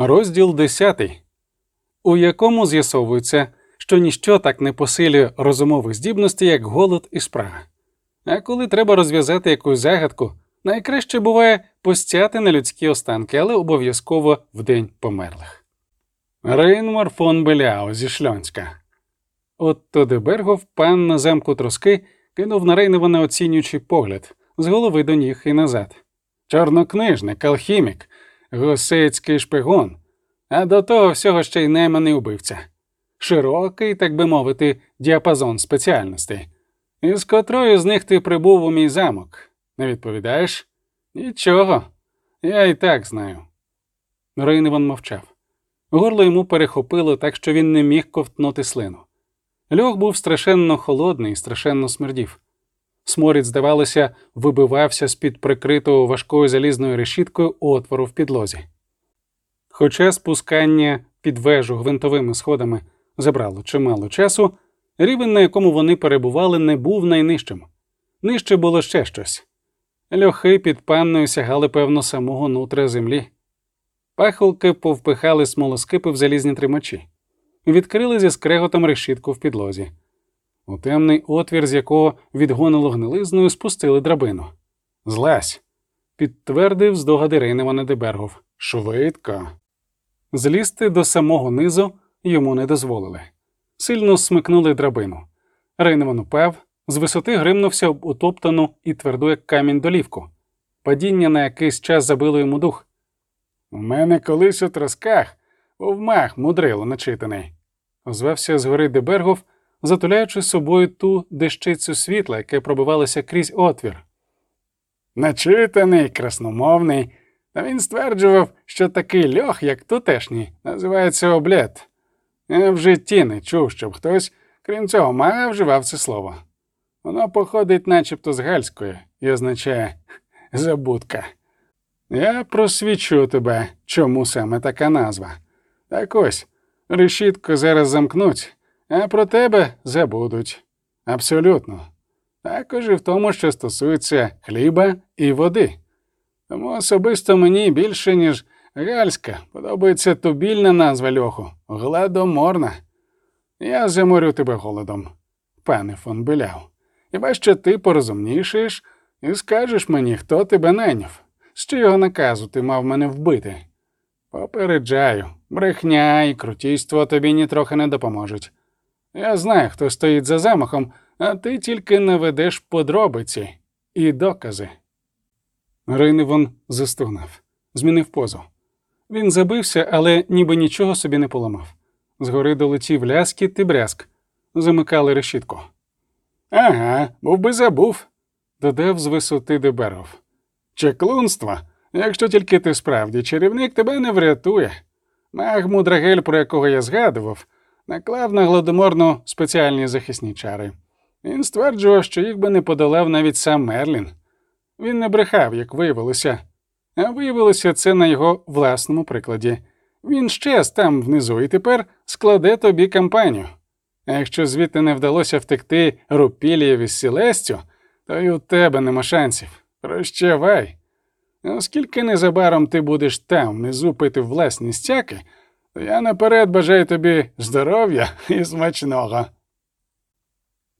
Розділ 10, у якому з'ясовується, що ніщо так не посилює розумових здібностей, як голод і спрага. А коли треба розв'язати якусь загадку, найкраще буває постяти на людські останки, але обов'язково в день померлих. Рейнмар фон Беляу зі Шльонська. Отто Дебергов, пан на замку троски, кинув на Рейневана оцінюючий погляд з голови до ніг і назад. Чорнокнижник, алхімік, гусейський шпигун, а до того всього ще й найманий убивця. Широкий, так би мовити, діапазон спеціальностей. Із котрою з них ти прибув у мій замок? Не відповідаєш? Нічого. Я і так знаю. Рейневан мовчав. Горло йому перехопило так, що він не міг ковтнути слину. Льох був страшенно холодний і страшенно смердів. Сморід, здавалося, вибивався з під прикритого важкою залізною решіткою отвору в підлозі. Хоча спускання під вежу гвинтовими сходами забрало чимало часу, рівень, на якому вони перебували, не був найнижчим. Нижче було ще щось. Льохи під панною сягали, певно, самого нутра землі. Пахолки повпихали смолоскипи в залізні тримачі, відкрили зі скреготом решітку в підлозі. У темний отвір, з якого відгонило гнилизною, спустили драбину. Злазь, підтвердив здогади Рейневана Дебергов. Швидко. Злізти до самого низу йому не дозволили. Сильно смикнули драбину. Рейневан упав, з висоти гримнувся об утоптану і тверду, як камінь долівку. Падіння на якийсь час забило йому дух. У мене колись у тросках був мах мудрило начитаний, озвався згори Дебергов, затуляючи собою ту дещицю світла, яке пробивалося крізь отвір. Начитаний, красномовний, та він стверджував, що такий льох, як тутешній, називається облет. Я в житті не чув, щоб хтось, крім цього, мага вживав це слово. Воно походить начебто з гальської і означає забудка. Я просвічу тебе, чому саме така назва. Так ось, решітку зараз замкнуть, а про тебе забудуть. Абсолютно. Також і в тому, що стосується хліба і води. Тому особисто мені більше, ніж гальська, подобається тубільна назва льоху гладоморна. Я заморю тебе голодом, пане фон Беляв. Хіба що ти порозумнішаєш і скажеш мені, хто тебе найняв, з чого наказу ти мав мене вбити. Попереджаю, брехня і крутійство тобі нітрохи не допоможуть. Я знаю, хто стоїть за замахом, а ти тільки наведеш подробиці і докази. Рейневон застогнав, змінив позу. Він забився, але ніби нічого собі не поламав. Згори долетів ляскіт і брязк, замикали решітку. Ага, був би забув, додав з висоти Деберов. Чеклунство, якщо тільки ти справді чарівник тебе не врятує. Маг Мудрагель, про якого я згадував, наклав на гладоморну спеціальні захисні чари. Він стверджував, що їх би не подолав навіть сам Мерлін. Він не брехав, як виявилося, а виявилося це на його власному прикладі. Він щез там внизу і тепер складе тобі кампанію. А якщо звідти не вдалося втекти Рупілієві з Сілестю, то й у тебе нема шансів. Прощавай. Оскільки незабаром ти будеш там внизу пити власні стяки, я наперед бажаю тобі здоров'я і смачного.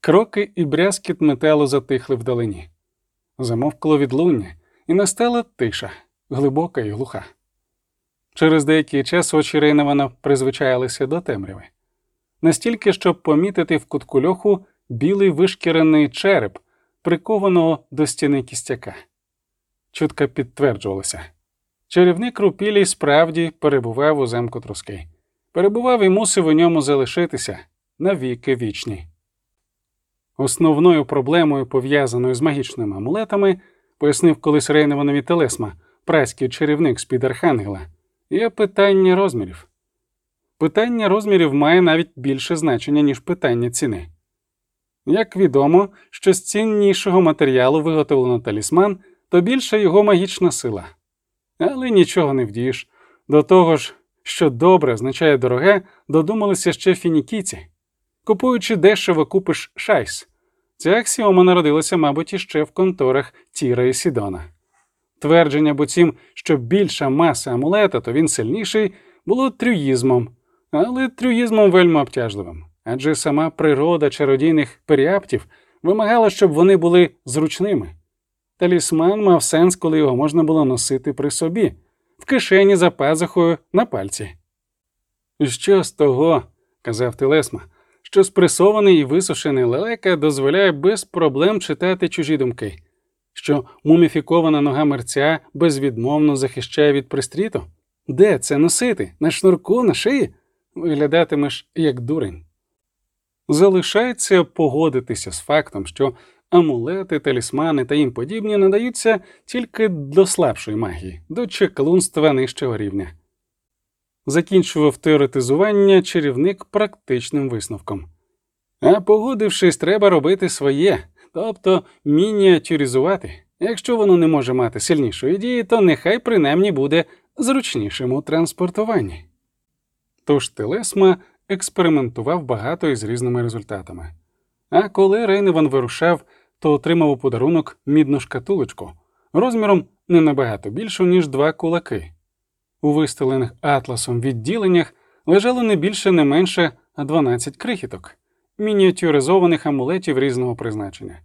Кроки і брязкіт металу затихли вдалині. Замовкло відлуння, і настала тиша, глибока і глуха. Через деякий час очі Рейневана призвичаїлися до темряви, настільки, щоб помітити в кутку льоху білий вишкірений череп, прикованого до стіни кістяка. Чутка підтверджувалася. Чарівник Рупілій справді перебував у замку труски. Перебував і мусив у ньому залишитися навіки вічні. Основною проблемою, пов'язаною з магічними амулетами, пояснив колись Рейневанові Телесма, праський чарівник з під Архангела, є питання розмірів. Питання розмірів має навіть більше значення, ніж питання ціни. Як відомо, що з ціннішого матеріалу виготовлено талісман, то більша його магічна сила. Але нічого не вдієш. До того ж, що добре означає дороге, додумалися ще фінікійці. Купуючи дешево, купиш шайс. Ця аксіома народилася, мабуть, іще в конторах Тіра і Сідона. Твердження буцім, що більша маса амулета, то він сильніший, було трюїзмом, але трюїзмом вельми обтяжливим, адже сама природа чародійних періаптів вимагала, щоб вони були зручними. Талісман мав сенс, коли його можна було носити при собі, в кишені за пазухою на пальці. Що з того, казав Телесма, що спресований і висушений лелека дозволяє без проблем читати чужі думки, що муміфікована нога мерця безвідмовно захищає від пристріту? Де це носити? На шнурку, на шиї? Виглядатимеш як дурень. Залишається погодитися з фактом, що амулети, талісмани та їм подібні надаються тільки до слабшої магії, до чеклунства нижчого рівня. Закінчував теоретизування чарівник практичним висновком. А погодившись, треба робити своє, тобто мініатюризувати. Якщо воно не може мати сильнішої дії, то нехай принаймні буде зручнішим у транспортуванні. Тож Телесма експериментував багато із різними результатами. А коли Рейневан вирушав, то отримав у подарунок мідну шкатулочку розміром не набагато більшу, ніж два кулаки. У вистелених атласом відділеннях лежало не більше не менше 12 крихіток, мініатюризованих амулетів різного призначення.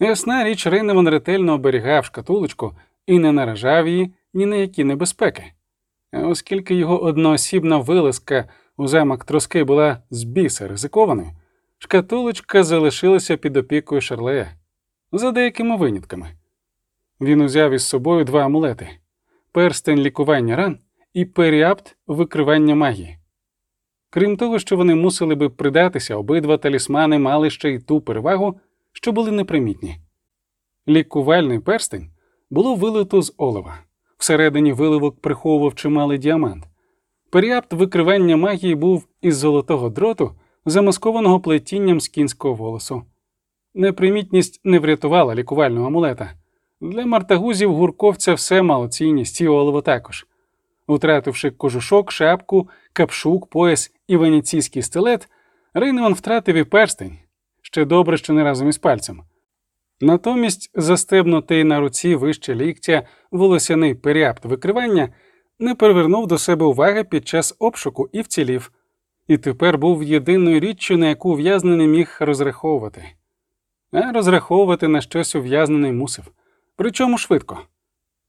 Ясна річ, Рейневан ретельно оберігав шкатулочку і не наражав її ні на які небезпеки. Оскільки його одноосібна вилазка у замок троски була з біса ризикованою, шкатулочка залишилася під опікою Шарлея за деякими винятками. Він узяв із собою два амулети перстень лікування ран і періапт викривання магії. Крім того, що вони мусили би придатися, обидва талісмани мали ще й ту перевагу, що були непримітні. Лікувальний перстень було вилито з олова. Всередині виливок приховував чималий діамант. Періапт викривання магії був із золотого дроту, замаскованого плетінням з кінського волосу. Непримітність не врятувала лікувального амулета. Для мартагузів гурковця все мало цінність і олово також. Утративши кожушок, шапку, капшук, пояс і венеційський стилет, Рейневан втратив і перстень ще добре, що не разом із пальцем. Натомість застебнутий на руці вище ліктя волосяний періапт викривання не привернув до себе уваги під час обшуку і вцілів, і тепер був єдиною річчю, на яку ув'язнений міг розраховувати. А розраховувати на щось ув'язнений мусив, причому швидко.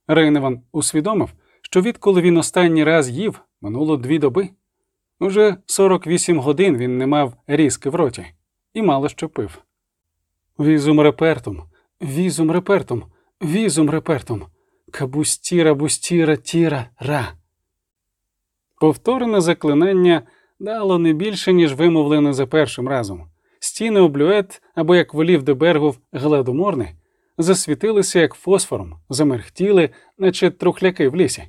Рейневан усвідомив, що відколи він останній раз їв, минуло дві доби. Уже 48 годин він не мав ріски в роті і мало що пив. Visum repertum, visum repertum, visum repertum, cabustira bustira tira ra. Повторене заклинання дало не більше, ніж вимовлене за першим разом. Стіни облюет, або як волів Дебергов гладоморни, засвітилися як фосфором, замерхтіли, наче трухляки в лісі.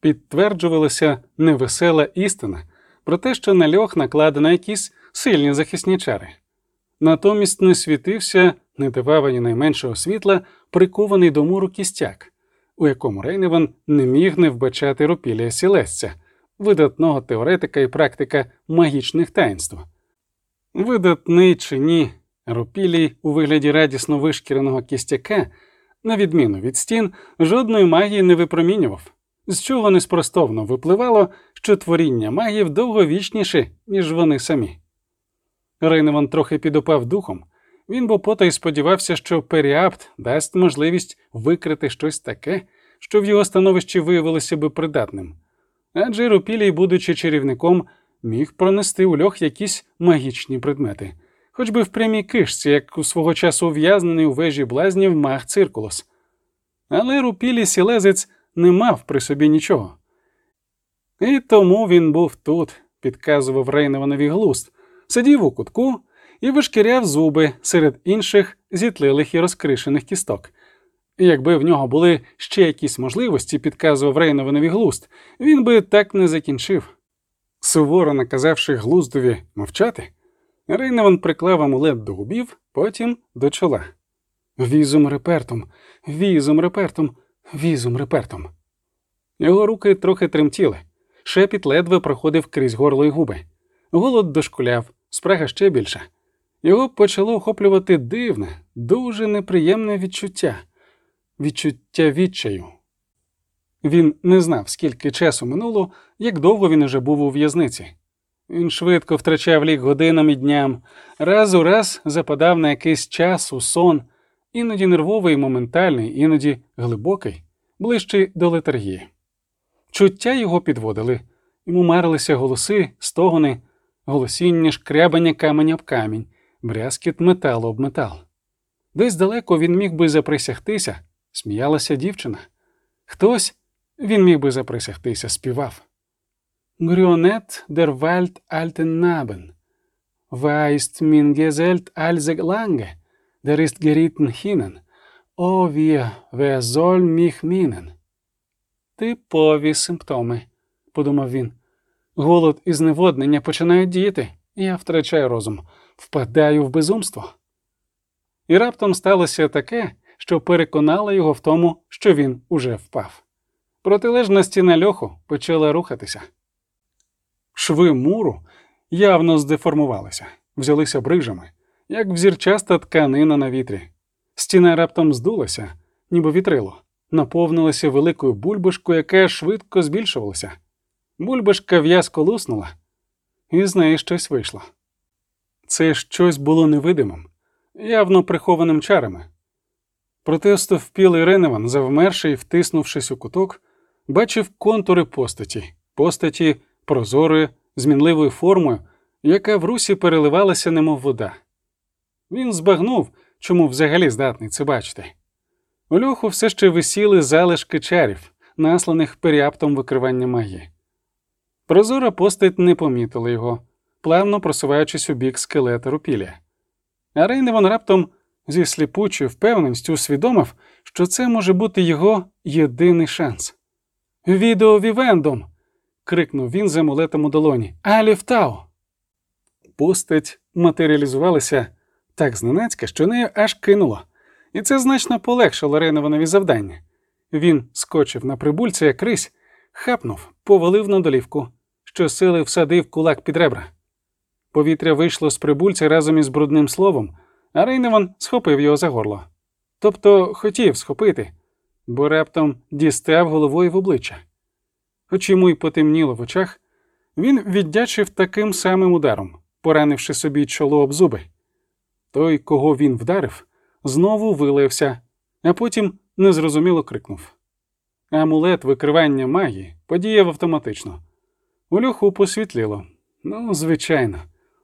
Підтверджувалася невесела істина про те, що на льох накладено якісь сильні захисні чари. Натомість не світився, не давав ані найменшого світла, прикований до муру кістяк, у якому Рейневан не міг не вбачати Ропілія Сілесця, видатного теоретика і практика магічних таїнств. Видатний чи ні, Ропілій у вигляді радісно вишкіреного кістяка, на відміну від стін, жодної магії не випромінював, з чого неспростовно випливало, що творіння магів довговічніше, ніж вони самі. Рейневан трохи підопав духом. Він бо потай сподівався, що періапт дасть можливість викрити щось таке, що в його становищі виявилося би придатним. Адже Рупілій, будучи чарівником, міг пронести у льох якісь магічні предмети, хоч би в прямій кишці, як у свого часу ув'язнений у вежі блазнів маг циркулос. Але Рупілій сілезець не мав при собі нічого. І тому він був тут, підказував Рейневанові глуст сидів у кутку і вишкіряв зуби серед інших зітлилих і розкришених кісток. Якби в нього були ще якісь можливості, підказував Рейнованові глуст, він би так не закінчив. Суворо наказавши глуздові мовчати, Рейнован приклав амулет до губів, потім до чола. Візум репертом, візум репертом, візум репертом. Його руки трохи тремтіли, шепіт ледве проходив крізь горло й губи. Голод дошкуляв, спрага ще більша. Його почало охоплювати дивне, дуже неприємне відчуття, відчуття відчаю. Він не знав, скільки часу минуло, як довго він уже був у в'язниці. Він швидко втрачав лік годинам і дням, раз у раз западав на якийсь час у сон, іноді нервовий, і моментальний, іноді глибокий, ближчий до летаргії. Чуття його підводили, йому марилися голоси, стогони, голосіння, шкрябання каменя об камінь, брязкіт металу об метал. Десь далеко він міг би заприсягтися, сміялася дівчина. Хтось, він міг би заприсягтися, співав. Der Wald alten Naben. Weist min Geselt allseg lange, der ist geritten hinnen. О, wer soll mich minnen? Типові симптоми, подумав він. Голод і зневоднення починають діяти, і я втрачаю розум, впадаю в безумство. І раптом сталося таке, що переконало його в тому, що він уже впав. Протилежна стіна льоху почала рухатися. Шви муру явно здеформувалися, взялися брижами, як взірчаста тканина на вітрі. Стіна раптом здулася, ніби вітрило, наповнилася великою бульбашкою, яка швидко збільшувалася. Бульбашка в'язко луснула, і з неї щось вийшло. Це щось було невидимим, явно прихованим чарами. Проте остовпілий Реневан, завмерши і втиснувшись у куток, бачив контури постаті, постаті прозорою, змінливою формою, яка в русі переливалася, немов вода. Він збагнув, чому взагалі здатний це бачити. У льоху все ще висіли залишки чарів, насланих періаптом викривання магії. Прозора постать не помітила його, плавно просуваючись у бік скелета рупілля. А Рейневан раптом зі сліпучою впевненістю усвідомив, що це може бути його єдиний шанс. Відео Вівендом. крикнув він з амулетом у долоні. Аліфтау. Постать матеріалізувалася так зненацька, що нею аж кинуло, і це значно полегшило Рейнованові завдання. Він скочив на прибульця, як рись, хапнув, повалив на долівку, що сили всадив кулак під ребра. Повітря вийшло з прибульця разом із брудним словом, а Рейневан схопив його за горло. Тобто хотів схопити, бо раптом дістав головою в обличчя. Хоч йому й потемніло в очах, він віддячив таким самим ударом, поранивши собі чоло об зуби. Той, кого він вдарив, знову вилився, а потім незрозуміло крикнув. Амулет викривання магії подіяв автоматично. У посвітліло. Ну, звичайно,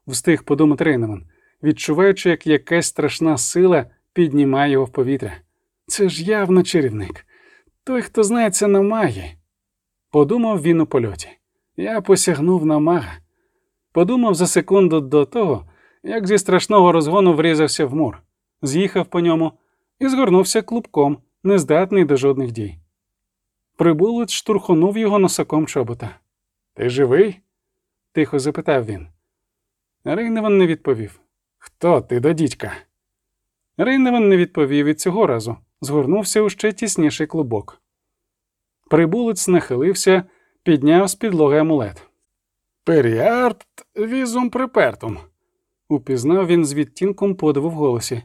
встиг подумати Рейнеман, відчуваючи, як якась страшна сила піднімає його в повітря. Це ж явно чарівник. Той, хто знається на магії. Подумав він у польоті. Я посягнув на мага. Подумав за секунду до того, як зі страшного розгону врізався в мур, з'їхав по ньому і згорнувся клубком, нездатний до жодних дій. Прибулець штурхонув його носаком чобота. Ти живий? тихо запитав він. Рейневан не відповів. Хто ти до дідька? Рейневан не відповів і цього разу згорнувся у ще тісніший клубок. Прибулець нахилився, підняв з підлоги амулет. Періарт візум припертум, упізнав він з відтінком подиву в голосі.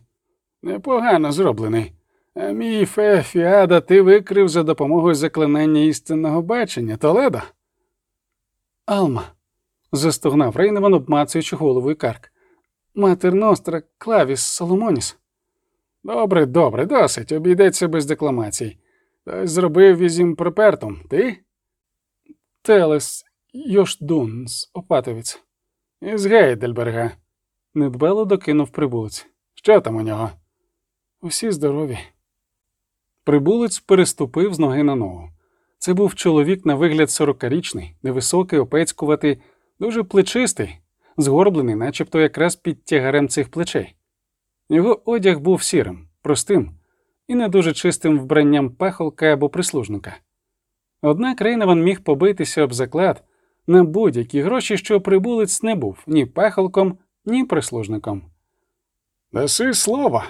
Непогано зроблений. А мій фе фіада ти викрив за допомогою заклинання істинного бачення, Толедо?» Алма, застогнав Рейневан, обмацуючи голову і карк. Матер Ностра, Клавіс, Соломоніс. Добре, добре, досить, обійдеться без декламацій. Хтось зробив візім припертом, ти? Телес Йошдунс, Опатовець. Із Гейдельберга. Недбало докинув прибулець. Що там у нього? Усі здорові. Прибулець переступив з ноги на ногу. Це був чоловік на вигляд сорокарічний, невисокий, опецькуватий, дуже плечистий, згорблений, начебто якраз під тягарем цих плечей. Його одяг був сірим, простим і не дуже чистим вбранням пахолка або прислужника. Однак Рейневан міг побитися об заклад на будь-які гроші, що прибулець не був ні пахолком, ні прислужником. Даси слово?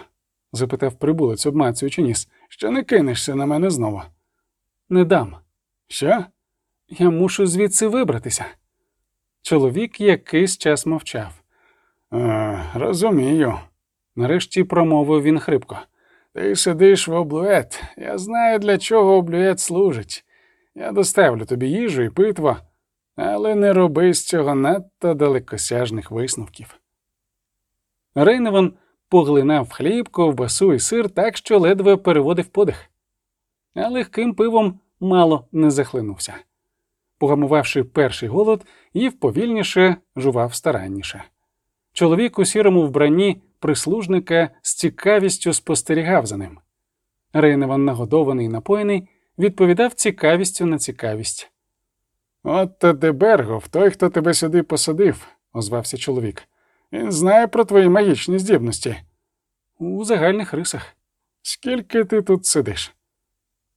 запитав прибулець, обмацуючи ніс, що не кинешся на мене знову. Не дам. Що? Я мушу звідси вибратися. Чоловік якийсь час мовчав. «Е, Розумію, нарешті промовив він хрипко. Ти сидиш в облует. Я знаю, для чого облюет служить. Я доставлю тобі їжу і питво, але не роби з цього надто далекосяжних висновків. Рейневан поглинав хліб, ковбасу і сир так, що ледве переводив подих, а легким пивом мало не захлинувся. Погамувавши перший голод, їв повільніше, жував старанніше. Чоловік у сірому вбранні прислужника з цікавістю спостерігав за ним. Рейневан, нагодований і напоєний, відповідав цікавістю на цікавість. От Дебергов, той, хто тебе сюди посадив, озвався чоловік. Він знає про твої магічні здібності. У загальних рисах. Скільки ти тут сидиш?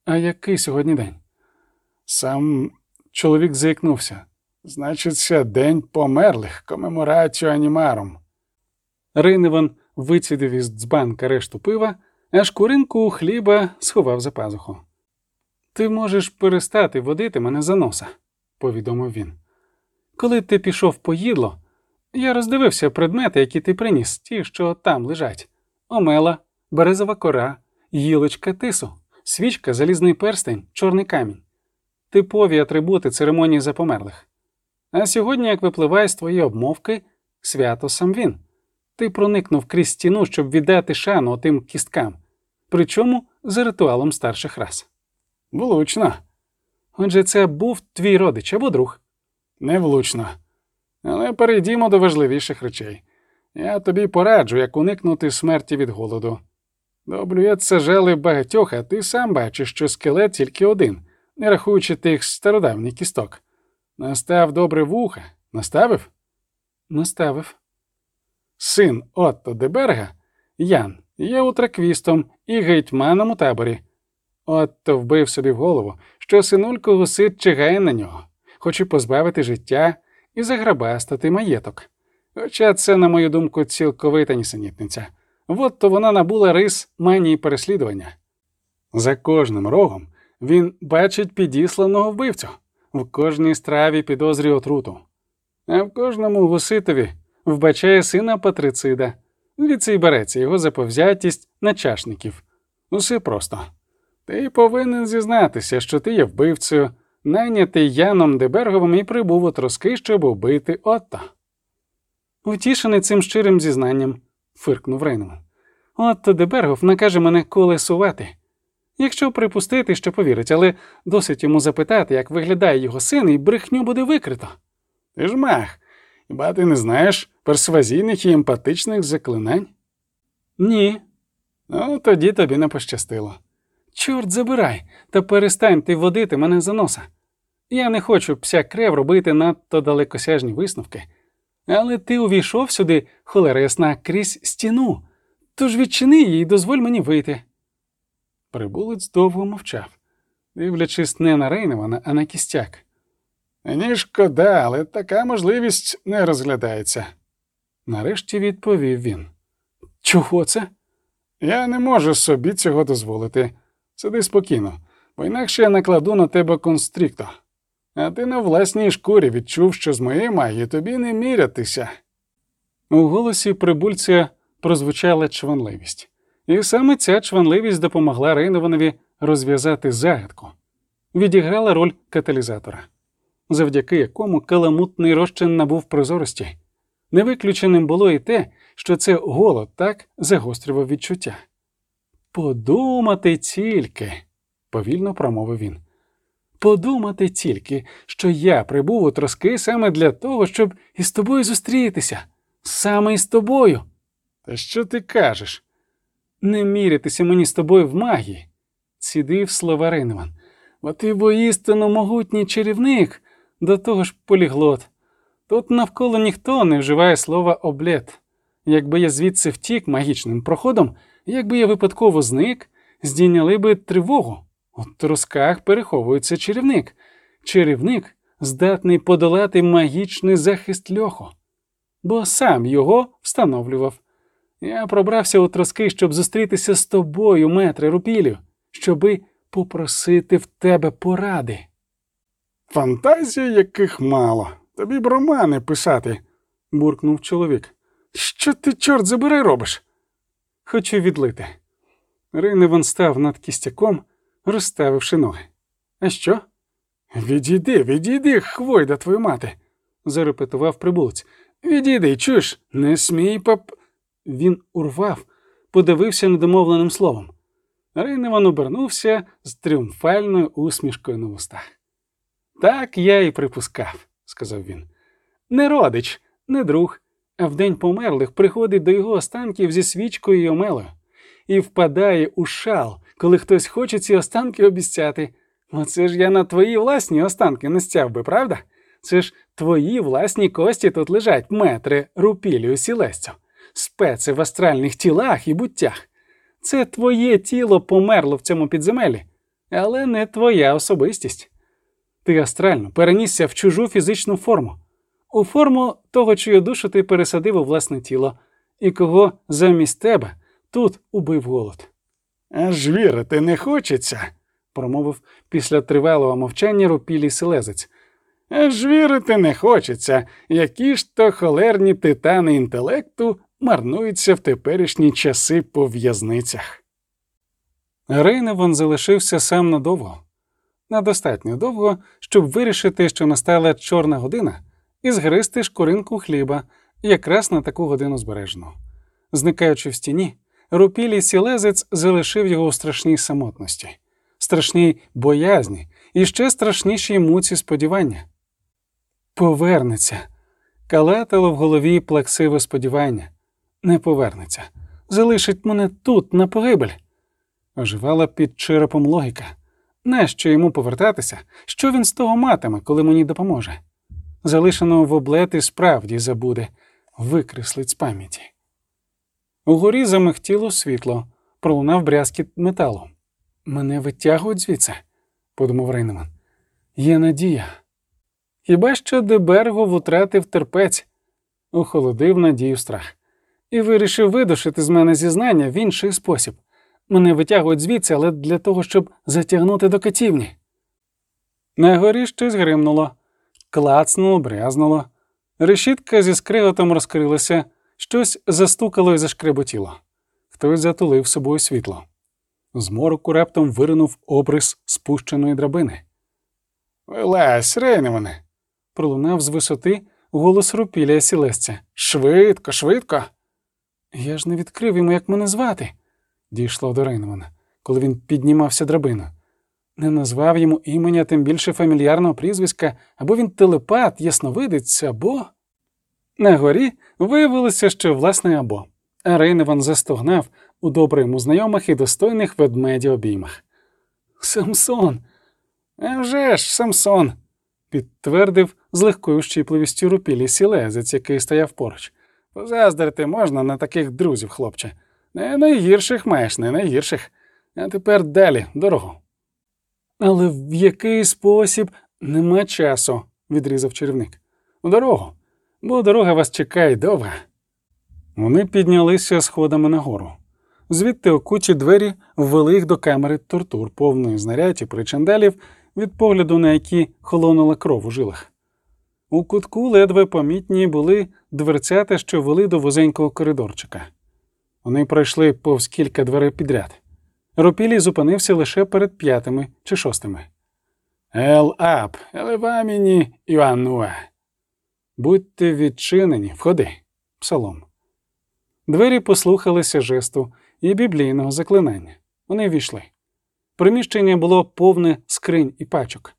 А який сьогодні день? Сам чоловік заікнувся. Значиться, день померлих, комеморацію анімарум. Рейневан вицідив із дзбанка решту пива, а шкуринку хліба сховав за пазуху. Ти можеш перестати водити мене за носа, повідомив він. Коли ти пішов по їдло, я роздивився предмети, які ти приніс, ті, що там лежать: омела, березова кора, гілочка тису, свічка, залізний перстень, чорний камінь, типові атрибути церемонії за померлих. А сьогодні, як випливає з твоєї обмовки, свято сам він. Ти проникнув крізь стіну, щоб віддати шану отим кісткам, причому за ритуалом старших рас. Влучно, Отже, це був твій родич або друг. невлучно. Але перейдімо до важливіших речей. Я тобі пораджу, як уникнути смерті від голоду. Доблюється жели багатьох, а ти сам бачиш, що скелет тільки один, не рахуючи тих стародавніх кісток. Настав добре вуха. Наставив? Наставив. Син Отто Деберга, Ян, є утраквістом і гетьманом у таборі. Отто вбив собі в голову, що синулько гусит чигає на нього, хоче позбавити життя і заграбастати маєток. Хоча це, на мою думку, цілковита нісенітниця. От то вона набула рис манії переслідування. За кожним рогом він бачить підісланого вбивцю, в кожній страві підозрює отруту, а в кожному гуситові вбачає сина патрицида. Звідси й береться його заповзятість на чашників. Усе просто. Ти повинен зізнатися, що ти є вбивцею, найнятий Яном Деберговим і прибув у троски, щоб убити Отто. Утішений цим щирим зізнанням, фиркнув Рейнман. Отто Дебергов накаже мене колесувати. Якщо припустити, що повірить, але досить йому запитати, як виглядає його син, і брехню буде викрито. Ти ж мах. Хіба ти не знаєш персвазійних і емпатичних заклинань? Ні. Ну, тоді тобі не пощастило. Чорт забирай, та перестань ти водити мене за носа. Я не хочу пся крев робити надто далекосяжні висновки. Але ти увійшов сюди, холера ясна, крізь стіну. Тож відчини її і дозволь мені вийти. Прибулець довго мовчав, дивлячись не на Рейневана, а на кістяк. Мені шкода, але така можливість не розглядається. Нарешті відповів він. Чого це? Я не можу собі цього дозволити. Сиди спокійно, бо інакше я накладу на тебе констрікто. А ти на власній шкурі відчув, що з моєї магії тобі не мірятися. У голосі прибульця прозвучала чванливість, і саме ця чванливість допомогла Рейнованові розв'язати загадку, відіграла роль каталізатора, завдяки якому каламутний розчин набув прозорості. Невиключеним було і те, що це голод так загострював відчуття. Подумати тільки, повільно промовив він. Подумати тільки, що я прибув у троски саме для того, щоб із тобою зустрітися, саме із тобою. Та що ти кажеш? Не мірятися мені з тобою в магії, цідив слова Рейневан. Бо ти воістину могутній чарівник, до того ж поліглот. Тут навколо ніхто не вживає слова облет. Якби я звідси втік магічним проходом, якби я випадково зник, здійняли би тривогу. У тросках переховується чарівник. Чарівник здатний подолати магічний захист льоху, бо сам його встановлював. Я пробрався у троски, щоб зустрітися з тобою, метре рупілю, щоби попросити в тебе поради. Фантазії яких мало. Тобі б романи писати, буркнув чоловік. Що ти, чорт забирай, робиш? Хочу відлити. Рейневан став над кістяком, розставивши ноги. А що? Відійди, відійди, хвойда твою мати, зарепетував прибулець. Відійди, чуєш, не смій пап. Він урвав, подивився недомовленим словом. Рейневан обернувся з тріумфальною усмішкою на вустах. Так я і припускав, сказав він. Не родич, не друг, а в день померлих приходить до його останків зі свічкою й омелою і впадає у шал, коли хтось хоче ці останки обіцяти. Оце ж я на твої власні останки не стяв би, правда? Це ж твої власні кості тут лежать, метри, рупілію, сілестю, специ в астральних тілах і буттях. Це твоє тіло померло в цьому підземелі, але не твоя особистість. Ти астрально перенісся в чужу фізичну форму, у форму того, чию душу ти пересадив у власне тіло, і кого замість тебе тут убив голод. Аж вірити не хочеться, промовив після тривалого мовчання рупілій селезець. Аж вірити не хочеться, які ж то холерні титани інтелекту марнуються в теперішні часи по в'язницях. Рейневан залишився сам надовго, надостатньо довго, щоб вирішити, що настала чорна година, і згристи шкуринку хліба якраз на таку годину збережну. Зникаючи в стіні, рупілій сілезець залишив його у страшній самотності, страшній боязні і ще страшнішій муці сподівання. Повернеться. Калатало в голові плаксиве сподівання. Не повернеться. Залишить мене тут, на погибель. Оживала під черепом логіка. Нащо йому повертатися? Що він з того матиме, коли мені допоможе? Залишеного в облети справді забуде, викреслить з пам'яті. Угорі замихтіло світло, пролунав брязкіт металу. Мене витягують звідси, подумав Рейнеман. Є надія. Хіба що Дебергов втратив терпець, охолодив надію страх, і вирішив видушити з мене зізнання в інший спосіб. Мене витягують звідси, але для того, щоб затягнути до катівні. На горі щось гримнуло, клацнуло, брязнуло. Решітка зі скриготом розкрилася, щось застукало і зашкреботіло. Хтось затулив собою світло. З мороку раптом виринув обрис спущеної драбини. Вилазь, Рейневане, пролунав з висоти голос рупіля сілесця. Швидко, швидко. Я ж не відкрив йому, як мене звати, дійшло до Рейнмана, коли він піднімався драбину. Не назвав йому імені, а тим більше фамільярного прізвиська, або він телепат, ясновидець, або. На горі виявилося, що власне або. А Рейневан застогнав у добре знайомих і достойних ведмеді обіймах. Самсон. «А вже ж, Самсон, підтвердив з легкою щіпливістю рупілі сілезець, який стояв поруч. Позаздрити можна на таких друзів, хлопче. Не найгірших маєш, не найгірших. А тепер далі, дорогу. Але в який спосіб нема часу, відрізав чарівник. У дорогу, бо дорога вас чекає довга. Вони піднялися сходами нагору. Звідти окучі двері ввели їх до камери тортур, повної знарядь і причандалів, від погляду на які холонула кров у жилах. У кутку ледве помітні були дверцята, що вели до вузенького коридорчика. Вони пройшли повз кілька дверей підряд. Ропілій зупинився лише перед п'ятими чи шостими. Ел ап, елеваміні Іоаннуа. Будьте відчинені, входи, псалом. Двері послухалися жесту і біблійного заклинання. Вони війшли. Приміщення було повне скринь і пачок.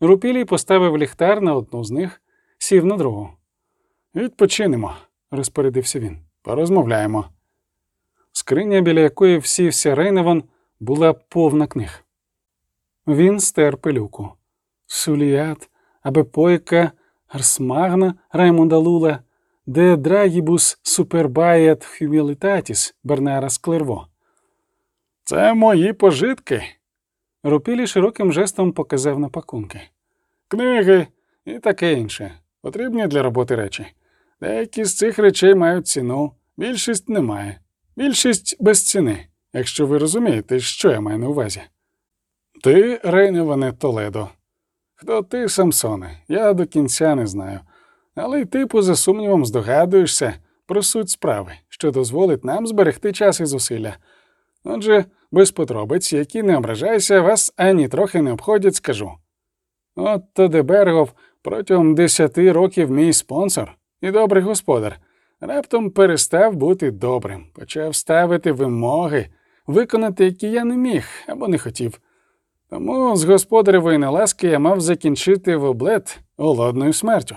Рупілій поставив ліхтар на одну з них, сів на другу. Відпочинемо, розпорядився він. Порозмовляємо. Скриня, біля якої всівся Рейневан, була повна книг. Він стер пилюку. Суліят, Абепойка, Арсмагна Раймонда Лула, де драгібус супербаєт хюмілітатіс Бернера Склерво. Це мої пожитки. Рупілі широким жестом показав на пакунки. Книги і таке інше. Потрібні для роботи речі. Деякі з цих речей мають ціну, більшість немає. Більшість без ціни, якщо ви розумієте, що я маю на увазі. Ти, Рейневане Толедо. Хто ти, Самсоне? Я до кінця не знаю. Але й ти, поза сумнівом, здогадуєшся про суть справи, що дозволить нам зберегти час і зусилля. Отже, без подробиць, які не ображайся, вас ані трохи не обходять, скажу. Отто Дебергов протягом десяти років мій спонсор і добрий господар, раптом перестав бути добрим, почав ставити вимоги, виконати, які я не міг або не хотів. Тому з господаревої неласки я мав закінчити в облет голодною смертю.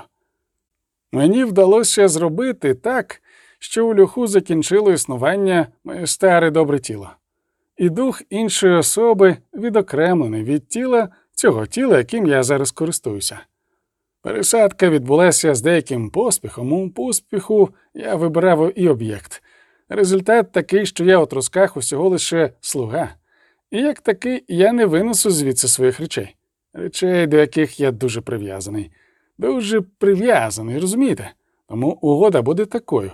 Мені вдалося зробити так, що у льоху закінчило існування моє старе добре тіло, і дух іншої особи відокремлений від тіла цього тіла, яким я зараз користуюся. Пересадка відбулася з деяким поспіхом. У поспіху я вибирав і об'єкт. Результат такий, що я у тросках усього лише слуга. І як такий я не винесу звідси своїх речей, речей, до яких я дуже прив'язаний. Дуже прив'язаний, розумієте? Тому угода буде такою.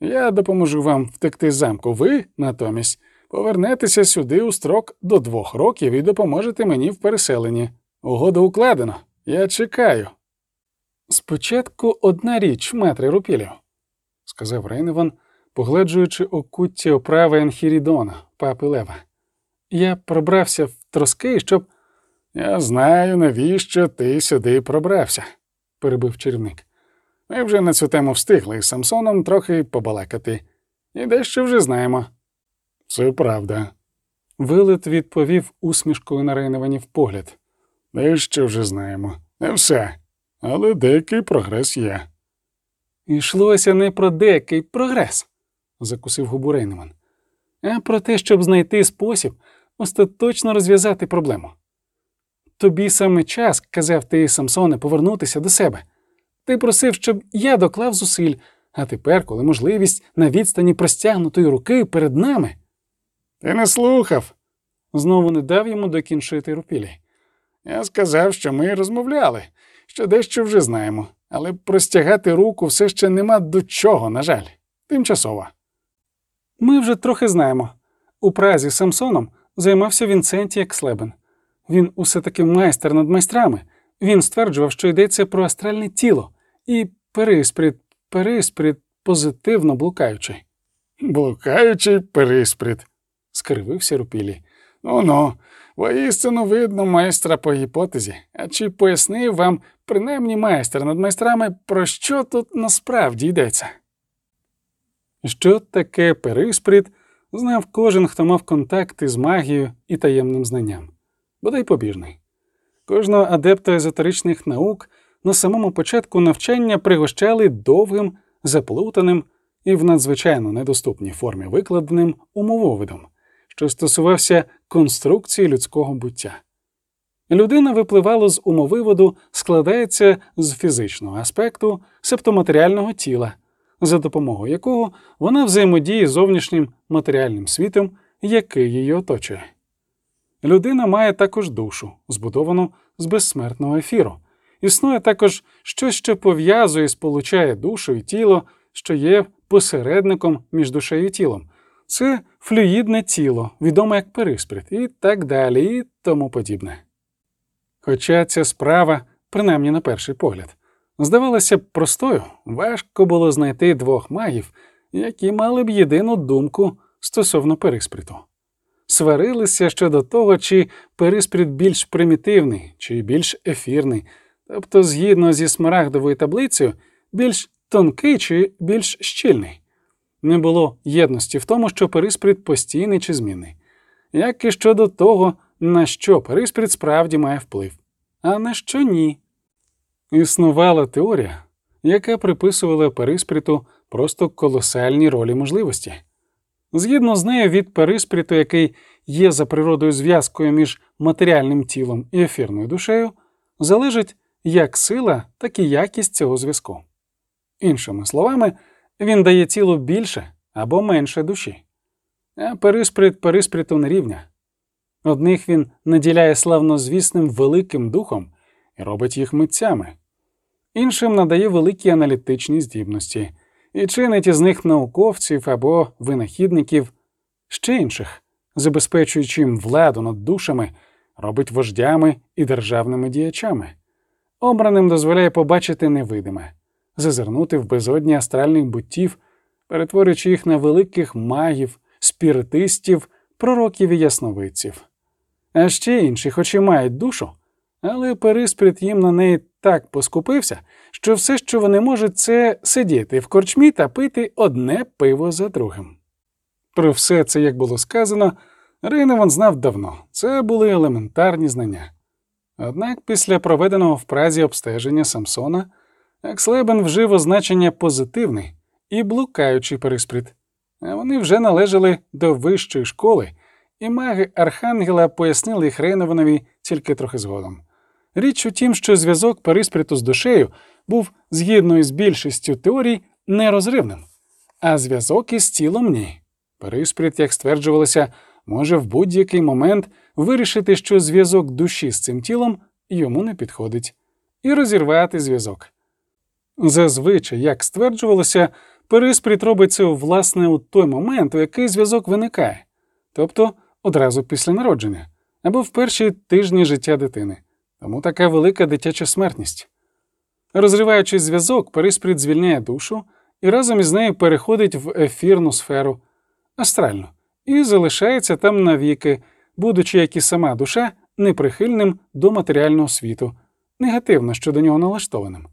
Я допоможу вам втекти з замку. Ви, натомість, повернетеся сюди у строк до двох років і допоможете мені в переселенні. Угода укладено. Я чекаю. Спочатку одна річ, матре рупілів, сказав Рейневан, погледжуючи окутті оправи Енхірідона, папи Лева. Я пробрався в троски, щоб. Я знаю, навіщо ти сюди пробрався, перебив чарівник. Ми вже на цю тему встигли з Самсоном трохи побалакати, і дещо вже знаємо. Це правда. Вилет відповів усмішкою на Рейневанів погляд. Дещо вже знаємо. Не все, але деякий прогрес є. Ішлося не про деякий прогрес, закусив губу Рейневан, а про те, щоб знайти спосіб остаточно розв'язати проблему. Тобі саме час, казав ти, Самсоне, повернутися до себе. Ти просив, щоб я доклав зусиль, а тепер, коли можливість на відстані простягнутої руки перед нами. Ти не слухав. Знову не дав йому докінчити рупілі. Я сказав, що ми розмовляли, що дещо вже знаємо, але простягати руку все ще нема до чого, на жаль, тимчасово. Ми вже трохи знаємо. У празі Самсоном займався Вінцентій Екслебен. Він усе таки майстер над майстрами. Він стверджував, що йдеться про астральне тіло і периспрід, периспрід позитивно блукаючий. Блукаючий периспрід, скривився Рупілі. Ну ну, воістину видно майстра по гіпотезі. А чи пояснив вам, принаймні майстер над майстрами, про що тут насправді йдеться? Що таке периспрід, знав кожен, хто мав контакти з магією і таємним знанням, бодай побіжний. Кожного адепта езотеричних наук на самому початку навчання пригощали довгим, заплутаним і в надзвичайно недоступній формі викладеним умововидом, що стосувався конструкції людського буття. Людина випливала з умовиводу, складається з фізичного аспекту септоматеріального тіла, за допомогою якого вона взаємодіє з зовнішнім матеріальним світом, який її оточує. Людина має також душу, збудовану з безсмертного ефіру. Існує також щось, що пов'язує і сполучає душу і тіло, що є посередником між душею і тілом. Це флюїдне тіло, відоме як перисприт, і так далі, і тому подібне. Хоча ця справа, принаймні на перший погляд, здавалася б простою, важко було знайти двох магів, які мали б єдину думку стосовно перисприту. Сварилися щодо того, чи перисприт більш примітивний, чи більш ефірний, тобто, згідно зі смарагдовою таблицею, більш тонкий чи більш щільний. Не було єдності в тому, що перисприт постійний чи змінний, як і щодо того, на що перисприт справді має вплив, а на що ні. Існувала теорія, яка приписувала перисприту просто колосальні ролі можливості. Згідно з нею, від перисприту, який є за природою зв'язкою між матеріальним тілом і ефірною душею, залежить як сила, так і якість цього зв'язку. Іншими словами, він дає тілу більше або менше душі, а перисприт перисприту не рівня. Одних він наділяє славнозвісним великим духом і робить їх митцями, іншим надає великі аналітичні здібності і чинить із них науковців або винахідників, ще інших, забезпечуючи їм владу над душами, робить вождями і державними діячами. Обраним дозволяє побачити невидиме, зазирнути в безодні астральних буттів, перетворюючи їх на великих магів, спіритистів, пророків і ясновидців. А ще інші, хоч і мають душу, але Перисприт їм на неї так поскупився, що все, що вони можуть, це сидіти в корчмі та пити одне пиво за другим. Про все це, як було сказано, Рейневан знав давно це були елементарні знання. Однак після проведеного в празі обстеження Самсона Екслебен вжив означення позитивний і блукаючий пересприт, а вони вже належали до вищої школи, і маги Архангела пояснили їх Рейнованові тільки трохи згодом. Річ у тім, що зв'язок пересприту з душею був згідно із більшістю теорій нерозривним, а зв'язок із тілом ні. Пересприт, як стверджувалося, може в будь-який момент вирішити, що зв'язок душі з цим тілом йому не підходить, і розірвати зв'язок. Зазвичай, як стверджувалося, пересприт робить це власне у той момент, у який зв'язок виникає, тобто одразу після народження або в перші тижні життя дитини, тому така велика дитяча смертність. Розриваючи зв'язок, пересприт звільняє душу і разом із нею переходить в ефірну сферу астральну і залишається там навіки, будучи як і сама душа неприхильним до матеріального світу, негативно щодо нього налаштованим.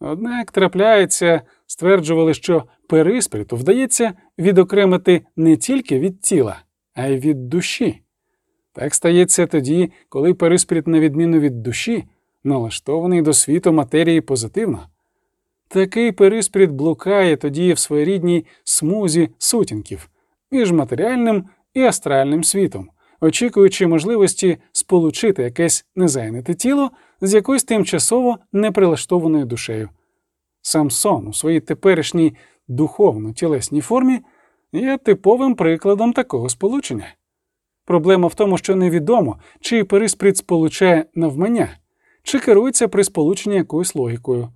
Однак трапляється, стверджували, що перисприту вдається відокремити не тільки від тіла, а й від душі. Так стається тоді, коли перисприт, на відміну від душі, налаштований до світу матерії позитивно. Такий перисприт блукає тоді в своєрідній смузі сутінків між матеріальним і астральним світом, очікуючи можливості сполучити якесь незайняте тіло з якоюсь тимчасово неприлаштованою душею. Самсон у своїй теперішній духовно тілесній формі є типовим прикладом такого сполучення. Проблема в тому, що невідомо, чи перисприт сполучає навмання, чи керується при сполученні якоюсь логікою.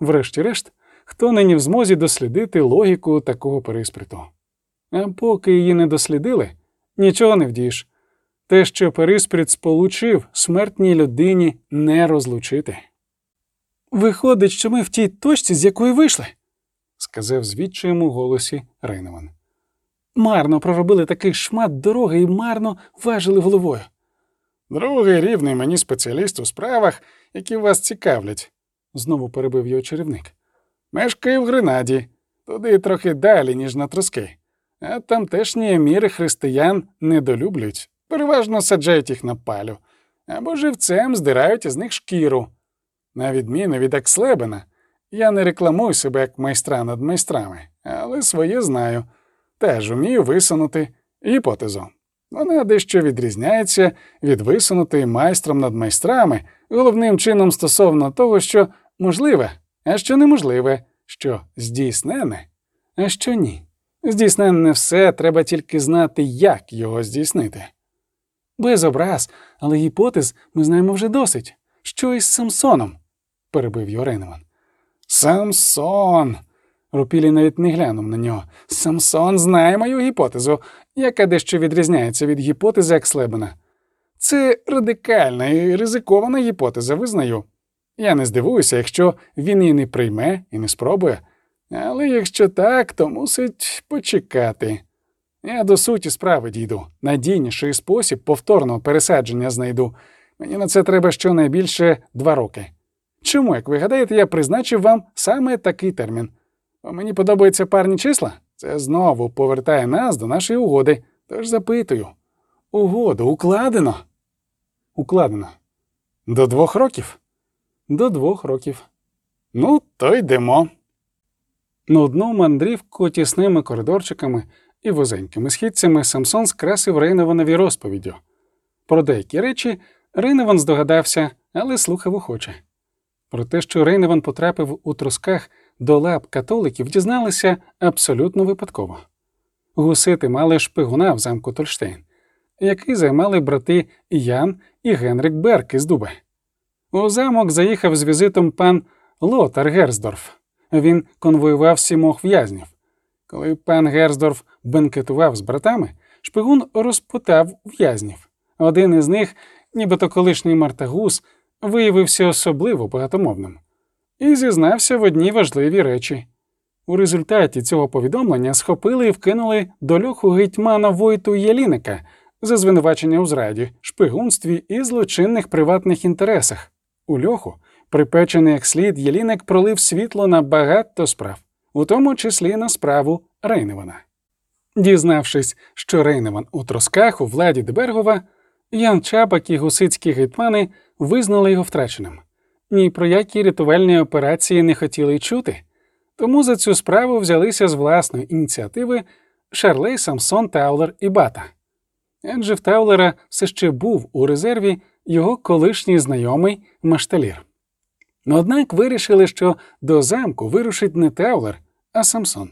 Врешті-решт, хто нині в змозі дослідити логіку такого перисприту. А поки її не дослідили, нічого не вдієш. Те, що перисприт сполучив, смертній людині не розлучити. Виходить, що ми в тій точці, з якої вийшли, сказав звідчаєм у голосі Рейневан. Марно проробили такий шмат дороги і марно важили головою. Другий рівний мені спеціаліст у справах, які вас цікавлять, знову перебив його чарівник. Мешкаю в Гренаді, туди трохи далі, ніж на троски, а тамтешні еміри християн недолюблюють, переважно саджають їх на палю, або живцем здирають із них шкіру. На відміну від Акслебена, я не рекламую себе як майстра над майстрами, але своє знаю, теж умію висунути гіпотезу. Вона дещо відрізняється від висунутої майстром над майстрами, головним чином стосовно того, що можливе, а що неможливе, що здійснене, а що ні. Здійсненне все, треба тільки знати, як його здійснити. Без образ, але гіпотез ми знаємо вже досить. Що із Самсоном? перебив його Рейнеман. Самсон. Рупілі навіть не глянув на нього. Самсон знає мою гіпотезу, яка дещо відрізняється від гіпотези Акслебена. Це радикальна і ризикована гіпотеза, визнаю. Я не здивуюся, якщо він її не прийме і не спробує. Але якщо так, то мусить почекати. Я до суті справи дійду. Надійніший спосіб повторного пересадження знайду. Мені на це треба щонайбільше два роки. Чому, як ви гадаєте, я призначив вам саме такий термін? Бо мені подобаються парні числа? Це знову повертає нас до нашої угоди. Тож запитую. Угоду укладено? Укладено. До двох років? До двох років. Ну, то йдемо. Нудну мандрівку тісними коридорчиками і вузенькими східцями Самсон скрасив Рейнованові розповіддю. Про деякі речі Рейневан здогадався, але слухав охоче. Про те, що Рейневан потрапив у трусках до лап католиків, дізналися абсолютно випадково. Гусити мали шпигуна в замку Тольштейн, який займали брати Ян і Генрик Берк із Дуби. У замок заїхав з візитом пан Лотар Герздорф. Він конвоював сімох в'язнів. Коли пан Герздорф бенкетував з братами, шпигун розпутав в'язнів. Один із них, нібито колишній Мартагус, виявився особливо багатомовним і зізнався в одній важливій речі. У результаті цього повідомлення схопили і вкинули до льоху гетьмана Войту Єліника, за звинувачення у зраді, шпигунстві і злочинних приватних інтересах. У льоху, припечений як слід, Єлінек пролив світло на багато справ, у тому числі на справу Рейневана. Дізнавшись, що Рейневан у тросках у владі Дебергова, Ян Чапак і гусицькі гетьмани визнали його втраченим. Ні про які рятувальні операції не хотіли й чути, тому за цю справу взялися з власної ініціативи Шарлей, Самсон, Таулер і Бата. Адже в Таулера все ще був у резерві його колишній знайомий Машталір. Однак вирішили, що до замку вирушить не Таулер, а Самсон.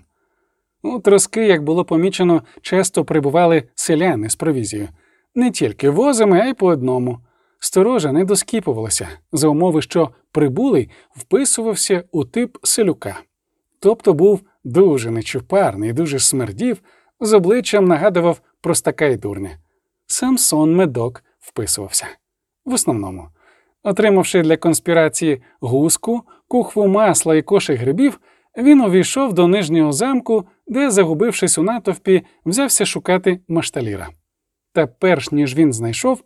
У троски, як було помічено, часто прибували селяни з провізією, не тільки возами, а й по одному. Сторожа не доскіпувалася за умови, що прибулий вписувався у тип селюка, тобто був дуже нечупарний, дуже смердів, з обличчям нагадував простака й дурня. Самсон медок вписувався. В основному, отримавши для конспірації гуску, кухву масла і кошик грибів, він увійшов до нижнього замку, де, загубившись у натовпі, взявся шукати машталіра. Та перш ніж він знайшов,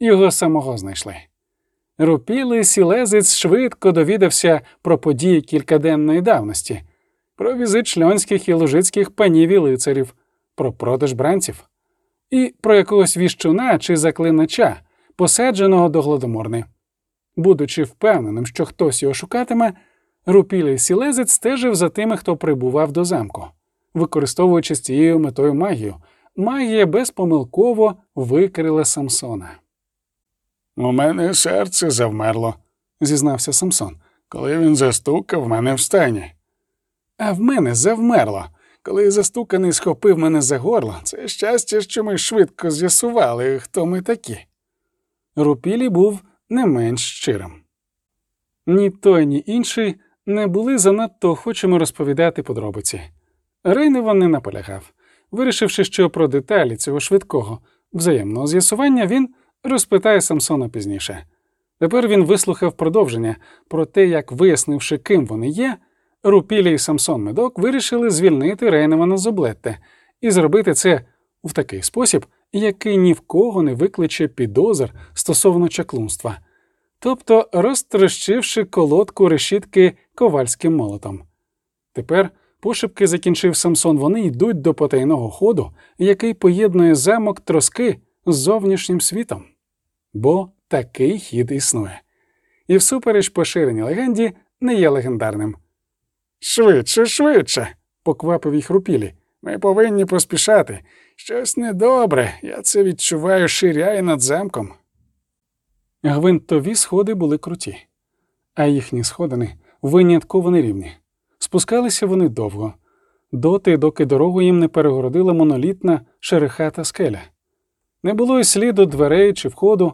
його самого знайшли. Рупілий сілезець швидко довідався про події кількаденної давності, про візит шльонських і лужицьких панів і лицарів, про продаж бранців і про якогось віщуна чи заклинача, посадженого до голодоморни. Будучи впевненим, що хтось його шукатиме, рупілий сілезець стежив за тими, хто прибував до замку, використовуючи з цією метою магію. Магія безпомилково викрила Самсона. У мене серце завмерло, зізнався Самсон. коли він застукав мене в стані. А в мене завмерло. Коли застуканий схопив мене за горло, це щастя, що ми швидко з'ясували, хто ми такі. Рупілі був не менш щирим. Ні той, ні інший не були занадто охочими розповідати подробиці. Рейневан не наполягав, вирішивши, що про деталі цього швидкого взаємного з'ясування він розпитає Самсона пізніше. Тепер він вислухав продовження про те, як, вияснивши, ким вони є, Рупілі і Самсон Медок вирішили звільнити Рейневана з облетте і зробити це в такий спосіб, який ні в кого не викличе підозр стосовно чаклунства, тобто розтрощивши колодку решітки ковальським молотом. Тепер пошепки закінчив Самсон, вони йдуть до потайного ходу, який поєднує замок троски з зовнішнім світом. Бо такий хід існує. І всупереч поширеній легенді не є легендарним. Швидше, швидше. поквапив їх рупілі. Ми повинні поспішати. Щось недобре, я це відчуваю ширяє над замком. Гвинтові сходи були круті, а їхні сходини винятково нерівні. Спускалися вони довго, доти, доки дорогу їм не перегородила монолітна шерехата скеля. Не було й сліду дверей чи входу.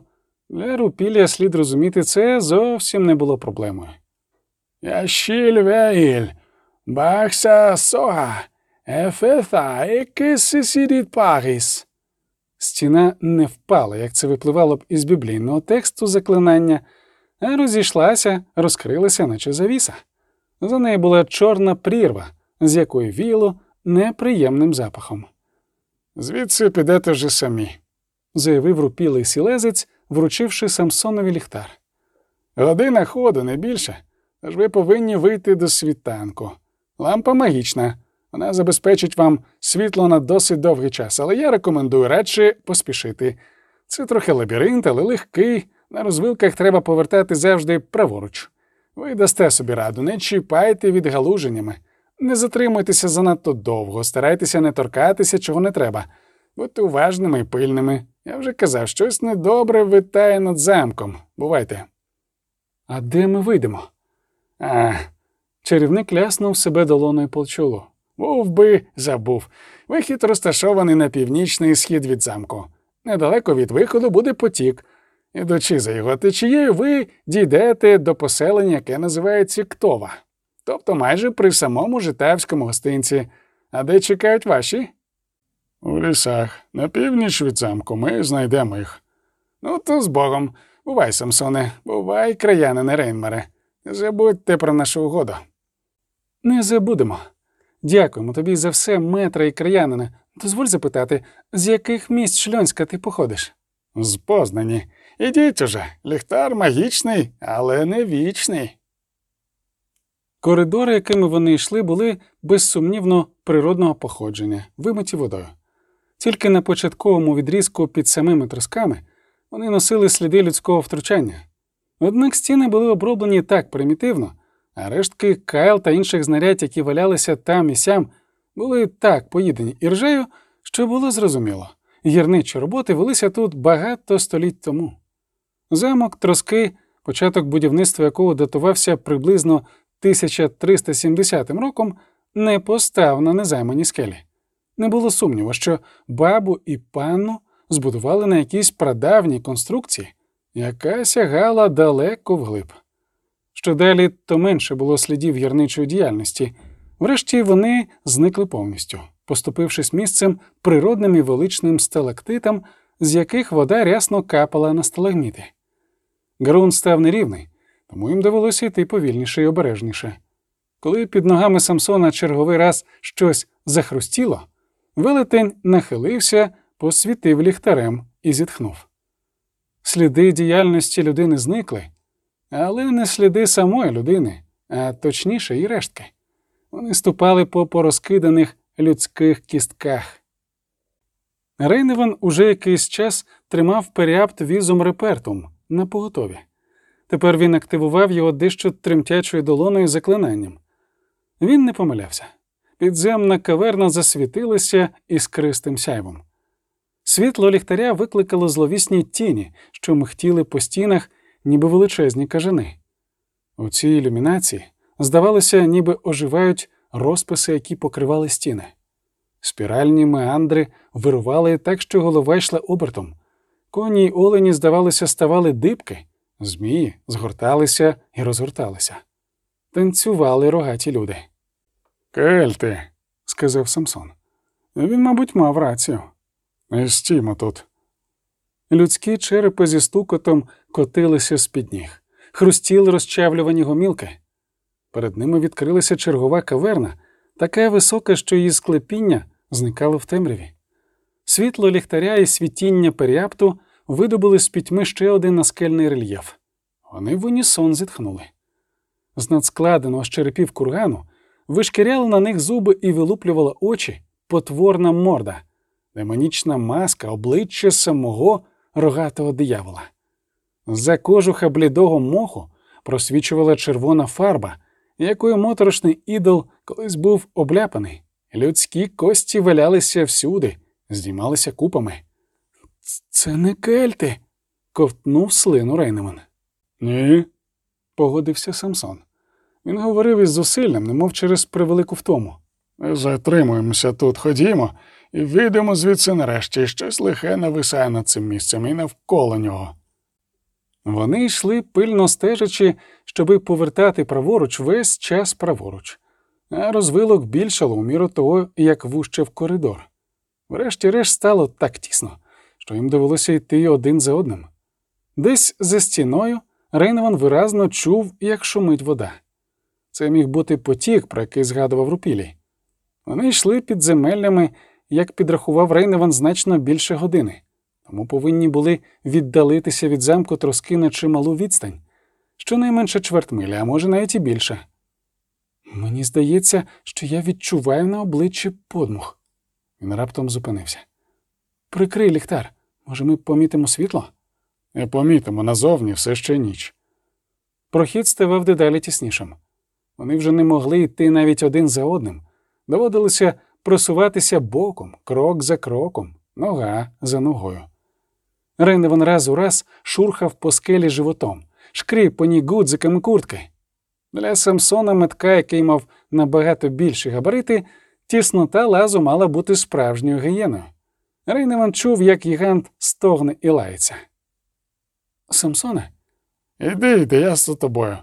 Для рупілля слід розуміти, це зовсім не було проблемою. Ящіль веїль, бахса сога, ефета, екисісідіт паріс. Стіна не впала, як це випливало б із біблійного тексту заклинання, а розійшлася, розкрилася, наче завіса. За нею була чорна прірва, з якої віяло неприємним запахом. Звідси підете вже самі, заявив рупілий сілезець, вручивши Самсонові ліхтар. Година ходу, не більше. Тож ви повинні вийти до світанку. Лампа магічна. Вона забезпечить вам світло на досить довгий час, але я рекомендую радше поспішити. Це трохи лабіринт, але легкий. На розвилках треба повертати завжди праворуч. Ви дасте собі раду, не чіпайте відгалуженнями, не затримуйтеся занадто довго, старайтеся не торкатися, чого не треба. Будьте уважними і пильними. Я вже казав, щось недобре витає над замком. Бувайте. А де ми вийдемо? А, Чарівник ляснув себе долоною по чолу. Був би, забув. Вихід розташований на північний схід від замку. Недалеко від виходу буде потік. Ідучи за його течією, ви дійдете до поселення, яке називається Ктова, тобто майже при самому житавському гостинці. А де чекають ваші? У лісах, на північ від замку, ми знайдемо їх. Ну, то з Богом. Бувай, Самсоне, бувай, краянине Рейнмере. Забудьте про нашу угоду. Не забудемо. Дякуємо тобі за все, метра і краянина. Дозволь запитати, з яких місць Шльонська ти походиш? З Познані. Ідіть уже, ліхтар магічний, але не вічний. Коридори, якими вони йшли, були безсумнівно природного походження, вимиті водою. Тільки на початковому відрізку під самими трусками вони носили сліди людського втручання. Однак стіни були оброблені так примітивно, а рештки кайл та інших знарядь, які валялися там і сям, були так поїдені іржею, що було зрозуміло. Гірничі роботи велися тут багато століть тому. Замок троски, початок будівництва якого датувався приблизно 1370 роком, не постав на незаймані скелі. Не було сумніву, що бабу і панну збудували на якійсь прадавній конструкції, яка сягала далеко вглиб. Що далі, то менше було слідів гірничої діяльності. Врешті вони зникли повністю, поступившись місцем природним і величним сталактитам, з яких вода рясно капала на сталагміти. Ґрунт став нерівний, тому їм довелося йти повільніше і обережніше. Коли під ногами Самсона черговий раз щось захрустіло, велетень нахилився, посвітив ліхтарем і зітхнув. Сліди діяльності людини зникли, але не сліди самої людини, а точніше і рештки. Вони ступали по порозкиданих людських кістках. Рейневан уже якийсь час тримав періапт візум репертум на поготові. Тепер він активував його дещо тремтячою долоною заклинанням. Він не помилявся. Підземна каверна засвітилася іскристим сяйвом. Світло ліхтаря викликало зловісні тіні, що михтіли по стінах, ніби величезні кажани. У цій ілюмінації, здавалося, ніби оживають розписи, які покривали стіни. Спіральні меандри вирували так, що голова йшла обертом. Коні й олені, здавалося, ставали дибки, змії згорталися і розгорталися. Танцювали рогаті люди. Кельти, сказав Самсон. Він, мабуть, мав рацію. стімо тут. Людські черепи зі стукотом котилися з-під ніг, хрустіли розчавлювані гомілки. Перед ними відкрилася чергова каверна, така висока, що її склепіння зникало в темряві. Світло ліхтаря і світіння періапту видобули з пітьми ще один наскельний рельєф. Вони в унісон зітхнули. З надскладеного з черепів кургану вишкіряли на них зуби і вилуплювала очі потворна морда, демонічна маска обличчя самого рогатого диявола. За кожуха блідого моху просвічувала червона фарба, якою моторошний ідол колись був обляпаний. Людські кості валялися всюди, здіймалися купами. Це не кельти, ковтнув слину Рейнеман. Ні. Погодився Самсон. Він говорив із зусиллям, немов через превелику втому. Затримуємося тут, ходімо, вийдемо звідси нарешті, щось лихе нависає над цим місцем і навколо нього. Вони йшли пильно стежачи, щоби повертати праворуч весь час праворуч, а розвилок більшало у міру того, як вущив коридор. Врешті-решт стало так тісно, що їм довелося йти один за одним. Десь за стіною Рейневан виразно чув, як шумить вода. Це міг бути потік, про який згадував Рупілій. Вони йшли під земеллями, як підрахував Рейневан значно більше години, тому повинні були віддалитися від замку троски на чималу відстань, щонайменше чверть милі, а може навіть і більше. Мені здається, що я відчуваю на обличчі подмух. Він раптом зупинився. Прикрий ліхтар, може, ми помітимо світло? Не помітимо назовні все ще ніч. Прохід ставав дедалі тіснішим. Вони вже не могли йти навіть один за одним. Доводилося просуватися боком, крок за кроком, нога за ногою. Рейневан раз у раз шурхав по скелі животом, шкрів по ній гудзиками куртки. Для Самсона метка, який мав набагато більші габарити, тіснота лазу мала бути справжньою гієною. Рейневан чув, як гігант стогне і лається. Самсоне, Іди, йди, я за тобою.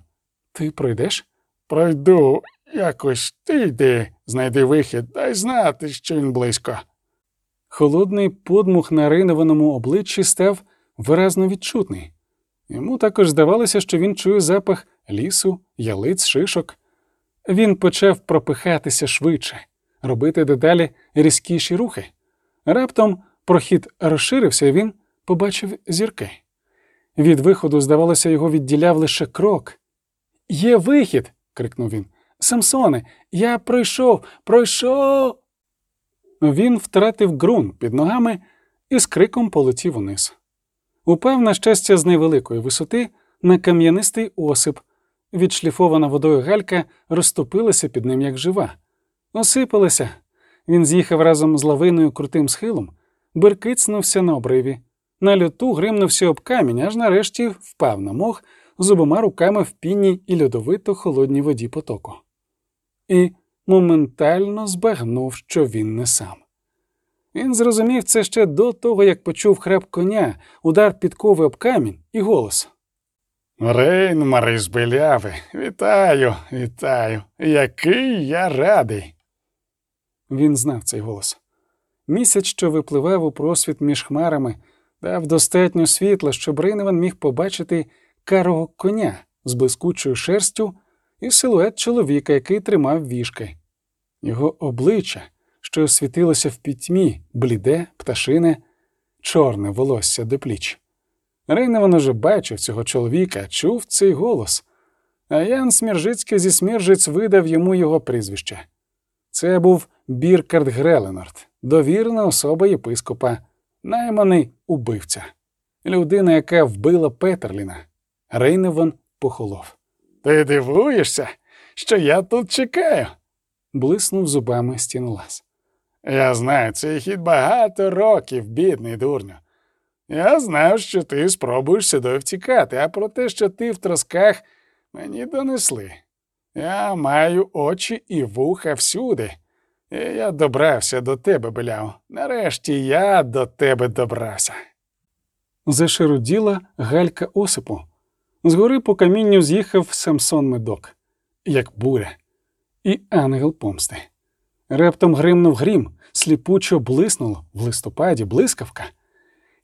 ти пройдеш? Пройду якось ти йди, знайди вихід, дай знати, що він близько. Холодний подмух на рейнованому обличчі став виразно відчутний. Йому також здавалося, що він чує запах лісу, ялиць, шишок. Він почав пропихатися швидше, робити дедалі різкіші рухи, Раптом прохід розширився, і він побачив зірки. Від виходу, здавалося, його відділяв лише крок. Є вихід. крикнув він. Самсоне, я пройшов, пройшов. Він втратив ґрунт під ногами і з криком полетів униз. Упав, на щастя, з невеликої висоти на кам'янистий осип. Відшліфована водою галька розтопилася під ним, як жива. Осипалася. Він з'їхав разом з лавиною крутим схилом, беркицнувся на обриві, на льоту гримнувся об камінь, аж нарешті впав на мох з обома руками в пінній і льодовито холодній воді потоку. І моментально збагнув, що він не сам. Він зрозумів це ще до того, як почув храп коня, удар підкови об камінь і голос. Рейн Марис Беляви, вітаю, вітаю. Який я радий. Він знав цей голос. Місяць, що випливав у просвіт між хмарами, дав достатньо світла, щоб Рейневан міг побачити карого коня з блискучою шерстю і силует чоловіка, який тримав вішки. Його обличчя, що світилося в пітьмі, бліде, пташине, чорне волосся до пліч. Рейневан уже бачив цього чоловіка, чув цей голос, а Ян Сміржицький зі Сміржиць видав йому його прізвище. Це був Біркард Греленорд, довірна особа єпископа, найманий убивця, людина, яка вбила Петерліна. Рейневан похолов. Ти дивуєшся, що я тут чекаю? Блиснув зубами стінолаз. Я знаю цей хід багато років, бідний дурню. Я знав, що ти спробуєш сюди втікати, а про те, що ти в тросках, мені донесли. Я маю очі і вуха всюди. І я добрався до тебе, беляв. Нарешті я до тебе добрався. Зашируділа галька осипу. Згори по камінню з'їхав Самсон медок, як буря, і ангел помсти. Раптом гримнув грім, сліпучо блиснуло в листопаді блискавка.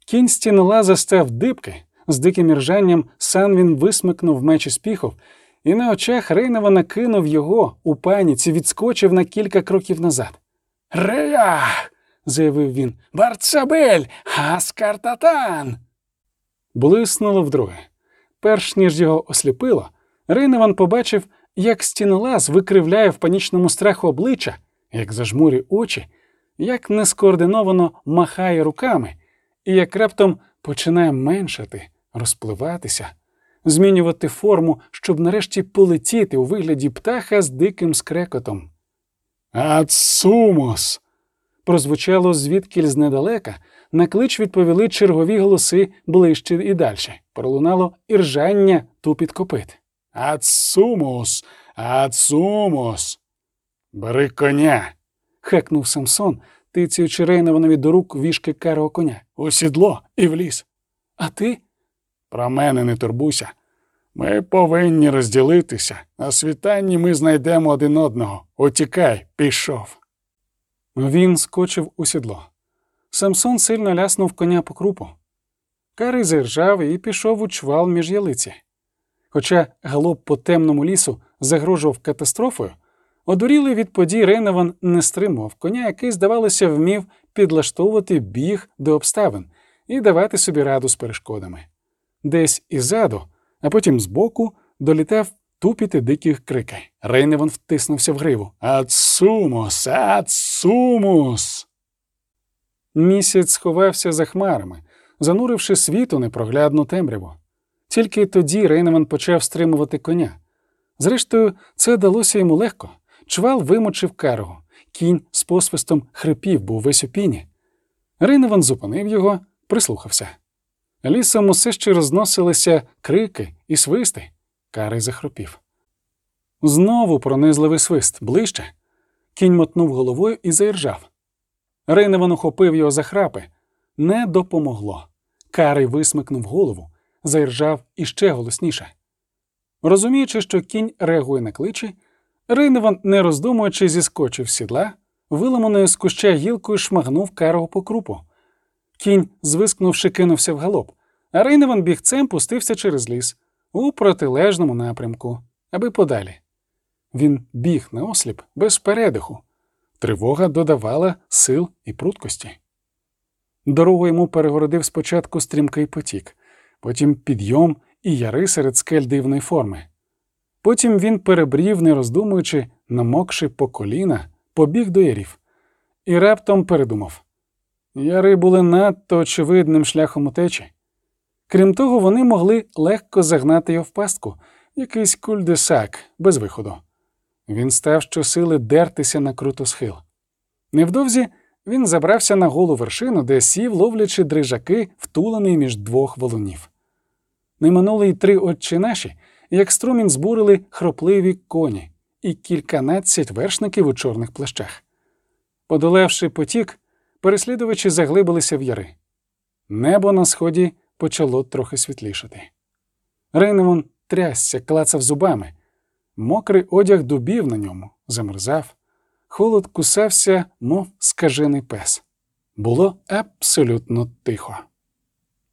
Кінь стінолаза став дибки, з диким іржанням сам він висмикнув меч із піхов, і на очах Рейнова накинув його у паніці, відскочив на кілька кроків назад. Рея. заявив він. Барцабель, Аскартатан. Блиснуло вдруге. Перш ніж його осліпило, Рейневан побачив, як стінолаз викривляє в панічному страху обличчя, як зажмурі очі, як нескоординовано махає руками, і як раптом починає меншати, розпливатися, змінювати форму, щоб нарешті полетіти у вигляді птаха з диким скрекотом. Ацумус. Прозвучало звідкіль знедалека, на клич відповіли чергові голоси ближче і далі. Пролунало іржання тупіт копит. Ацумус, Ацумус. Бери коня. хекнув Самсон, тицяючи Рейнованові до рук вішки карого коня. У сідло і в ліс. А ти? Про мене не турбуйся. Ми повинні розділитися. На світанні ми знайдемо один одного. Утікай, пішов. Він скочив у сідло. Самсон сильно ляснув коня по крупу. Карий зиржав і пішов у чвал між ялиці. Хоча галоп по темному лісу загрожував катастрофою, одурілий від подій Рейневан не стримував коня, який, здавалося, вмів підлаштовувати біг до обставин і давати собі раду з перешкодами. Десь іззаду, а потім збоку долітав тупіти диких крики. Рейневан втиснувся в гриву. Ацумус, Ацумус. Місяць сховався за хмарами, зануривши світ у непроглядну темряву. Тільки тоді Рейневан почав стримувати коня. Зрештою, це далося йому легко. Чвал вимочив каргу. Кінь з посвистом хрипів, був весь у піні. Рейневан зупинив його, прислухався. Лісом усе ще розносилися крики і свисти. Карий захропів. Знову пронизливий свист ближче. Кінь мотнув головою і заіржав. Рейневан ухопив його за храпи. Не допомогло. Карий висмикнув голову, заіржав іще голосніше. Розуміючи, що кінь реагує на кличі, Рейневан, не роздумуючи, зіскочив з сідла, виламаною з куща гілкою шмагнув карого по крупу. Кінь, звискнувши, кинувся в галоп, а Рейневан бігцем пустився через ліс у протилежному напрямку, аби подалі. Він біг наосліп без передиху. Тривога додавала сил і пруткості. Дорогу йому перегородив спочатку стрімкий потік, потім підйом і яри серед скель дивної форми. Потім він перебрів, не роздумуючи, намокши по коліна, побіг до ярів, і раптом передумав. Яри були надто очевидним шляхом утечі. Крім того, вони могли легко загнати його в пастку, якийсь кульдесак без виходу. Він став щосили дертися на круто схил. Невдовзі він забрався на голу вершину, де сів, ловлячи дрижаки, втулений між двох волунів. Не минули й три отчі наші, як струмінь збурили хропливі коні і кільканадцять вершників у чорних плащах. Подолавши потік, переслідувачі заглибилися в яри. Небо на сході почало трохи світлішати. Рейневон трясся, клацав зубами. Мокрий одяг дубів на ньому, замерзав. Холод кусався, мов скажений пес. Було абсолютно тихо.